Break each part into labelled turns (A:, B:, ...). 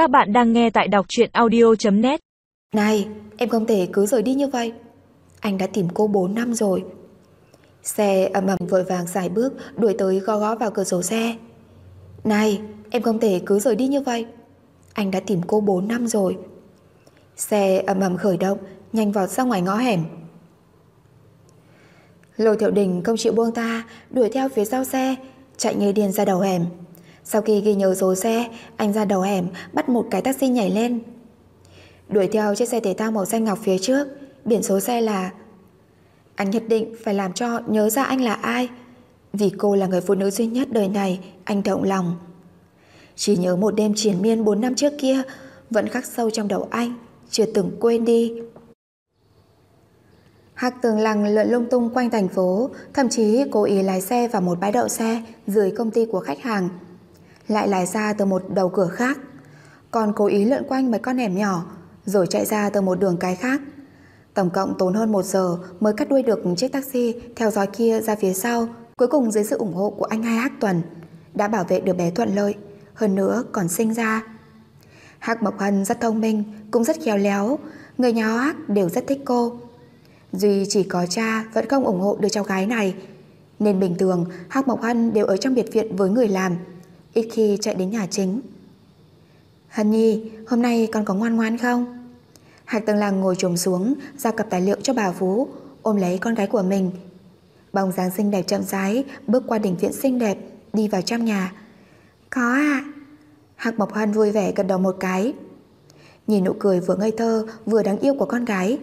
A: Các bạn đang nghe tại đọc truyện audio.net
B: Này, em không thể cứ rời đi như vậy. Anh đã tìm cô 4 năm rồi. Xe ầm ầm vội vàng dài bước đuổi tới gõ gõ vào cửa sổ xe. Này, em không thể cứ rời đi như vậy. Anh đã tìm cô 4 năm rồi. Xe ầm ầm khởi động, nhanh vọt ra ngoài ngõ hẻm. Lôi Thiệu Đình không chịu buông ta, đuổi theo phía sau xe, chạy như điên ra đầu hẻm. Sau khi ghi nhớ số xe, anh ra đầu hẻm bắt một cái taxi nhảy lên. Đuổi theo chiếc xe thể thao màu xanh ngọc phía trước, biển số xe là... Anh nhất định phải làm cho nhớ ra anh là ai. Vì cô là người phụ nữ duy nhất đời này, anh động lòng. Chỉ nhớ một đêm triển miên 4 năm trước kia, vẫn khắc sâu trong đầu anh, chưa từng quên đi. Hạc tường lằng lượn lung tung quanh thành phố, thậm chí cố ý lái xe vào một bãi đậu xe dưới công ty của khách hàng. Lại lái ra từ một đầu cửa khác, còn cố ý lượn quanh mấy con hẻm nhỏ, rồi chạy ra từ một đường cái khác. Tổng cộng tốn hơn một giờ mới cắt đuôi được chiếc taxi theo dõi kia ra phía sau, cuối cùng dưới sự ủng hộ của anh hai Hắc Tuần, đã bảo vệ đứa bé thuận lợi, hơn nữa còn sinh ra. Hắc Mộc Hân rất thông minh, cũng rất khéo léo, người nhà Hắc đều rất thích cô. Duy chỉ có cha vẫn không ủng hộ đứa cháu gái này Nên bình thường Hắc Mộc Hân đều ở trong biệt viện với người làm Ít khi chạy đến nhà chính. Hân Nhi, Hôm nay con có ngoan ngoan không? Hạc Tầng Lăng ngồi trồm xuống, ra cặp tài liệu cho bà Phú, Ôm lấy con gái của mình. Bóng dáng xinh đẹp chậm rãi, Bước qua đỉnh viện xinh đẹp, Đi vào trong nhà. Có ạ. À? Hạc Mộc Hân vui vẻ gật đầu một cái. Nhìn nụ cười vừa ngây thơ, Vừa đáng yêu của con gái,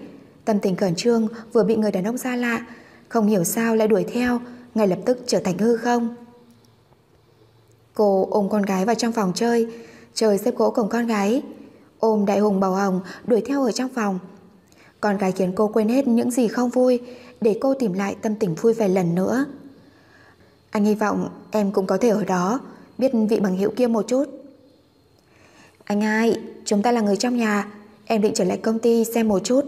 B: Tâm tình cẩn trương, vừa bị người đàn ông xa lạ, Không hiểu sao lại đuổi theo, Ngay lập tức trở thành hư không. Cô ôm con gái vào trong phòng chơi. Trời xếp gỗ cùng con gái. Ôm đại hùng bầu hồng Đuổi theo ở trong phòng. Con gái khiến cô quên hết những gì không vui, Để cô tìm lại tâm tình vui vẻ lần nữa. Anh hy vọng em cũng có thể ở đó, Biết vị bằng hiệu kia một chút. Anh hai, Chúng ta là người trong nhà, Em định trở lại công ty xem một chút.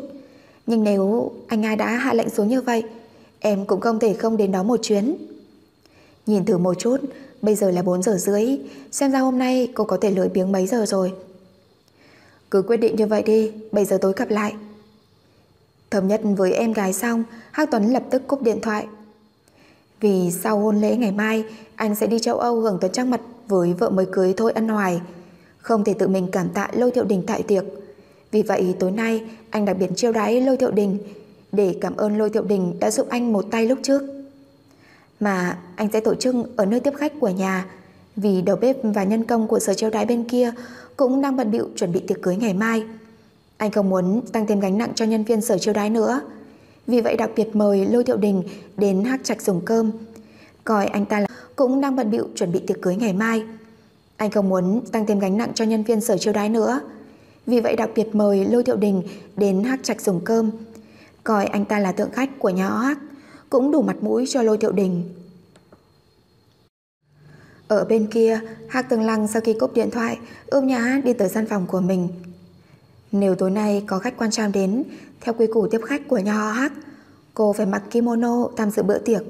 B: Nhưng nếu anh ai đã hạ lệnh xuống như vậy, Em cũng không thể không đến đó một chuyến. Nhìn thử một chút Bây giờ là 4 giờ rưỡi. Xem ra hôm nay cô có thể lười biếng mấy giờ rồi. Cứ quyết định như vậy đi, Bây giờ tối gặp lại. Thống nhất với em gái xong, Hắc Tuấn lập tức cúp điện thoại. Vì sau hôn lễ ngày mai, Anh sẽ đi châu Âu hưởng tuần trăng mặt Với vợ mới cưới thôi ăn hoài. Không thể tự mình cảm tạ lôi thiệu đình tại tiệc. Vì vậy, tối nay, anh đặc biệt chiêu đãi Lôi Thiệu Đình. Để cảm ơn Lôi Thiệu Đình đã giúp anh một tay lúc trước. Mà anh sẽ tổ chức ở nơi tiếp khách của nhà, vì đầu bếp và nhân công của sở chiêu đãi bên kia cũng đang bận bịu chuẩn bị tiệc cưới ngày mai. Anh không muốn tăng thêm gánh nặng cho nhân viên sở chiêu đãi nữa. Vì vậy đặc biệt mời Lôi Thiệu Đình đến hát trạch dùng cơm. Coi anh ta là cũng đang bận bịu chuẩn bị tiệc cưới ngày mai. Anh không muốn tăng thêm gánh nặng cho nhân viên sở chiêu đãi nữa. Vì vậy đặc biệt mời Lôi Thiệu Đình đến hát Trạch dùng cơm. Coi anh ta là tượng khách của nhà hát cũng đủ mặt mũi cho Lôi Thiệu Đình. Ở bên kia, hạc Tường Lăng sau khi cúp điện thoại, ôm nhã đi tới gian phòng của mình. Nếu tối nay có khách quan trọng đến, theo quy củ tiếp khách của nhà họ Hắc, cô phải mặc kimono tham dự bữa tiệc.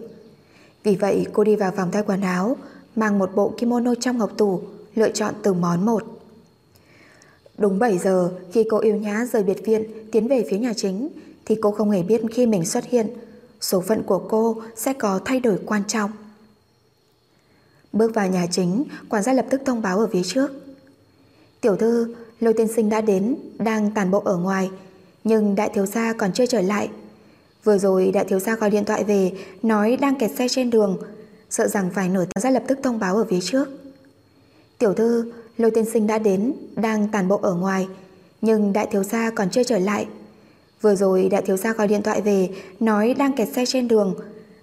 B: Vì vậy cô đi vào phòng thay quần áo, mang một bộ kimono trong ngọc tủ, lựa chọn từng món một. Đúng 7 giờ khi cô yêu nhã rời biệt viện tiến về phía nhà chính thì cô không hề biết khi mình xuất hiện số phận của cô sẽ có thay đổi quan trọng. Bước vào nhà chính, quản gia lập tức thông báo ở phía trước. Tiểu thư, lôi tiên sinh đã đến, đang tàn bộ ở ngoài, nhưng đại thiếu gia còn chưa trở lại. Vừa rồi đại thiếu gia gọi điện thoại về, nói đang kẹt xe trên đường, sợ rằng phải nổi quản gia lập tức thông báo ở phía trước. Tiểu thư, Lôi tiên sinh đã đến, đang tàn bộ ở ngoài, nhưng đại thiếu gia còn chưa trở lại. Vừa rồi đại thiếu gia gọi điện thoại về, nói đang kẹt xe trên đường,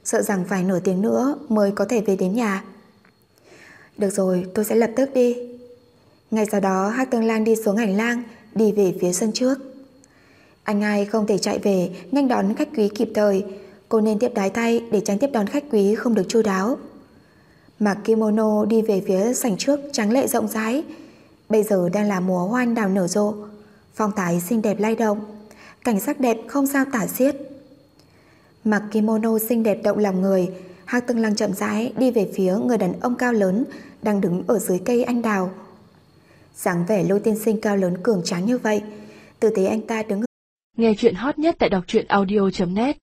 B: sợ rằng phải nửa tiếng nữa mới có thể về đến nhà. Được rồi, tôi sẽ lập tức đi. Ngay sau đó Hắc Tương Lan đi xuống hành lang, đi về phía sân trước. Anh ai không thể chạy về, nhanh đón khách quý kịp thời, cô nên tiếp đái tay để tránh tiếp đón khách quý không được chu đáo. Mặc kimono đi về phía sảnh trước trắng lệ rộng rãi Bây giờ đang là mùa hoa anh đào nở rộ Phong thái xinh đẹp lay động Cảnh sắc đẹp không sao tả xiết Mặc kimono xinh đẹp động lòng người Hạc từng lăng chậm rãi đi về phía người đàn ông cao lớn đang đứng ở dưới cây anh đào. dáng vẻ Lôi Tiên Sinh cao lớn cường tráng như vậy, tư thế anh ta đứng
A: Nghe chuyện hot nhất tại đọc truyện audio.net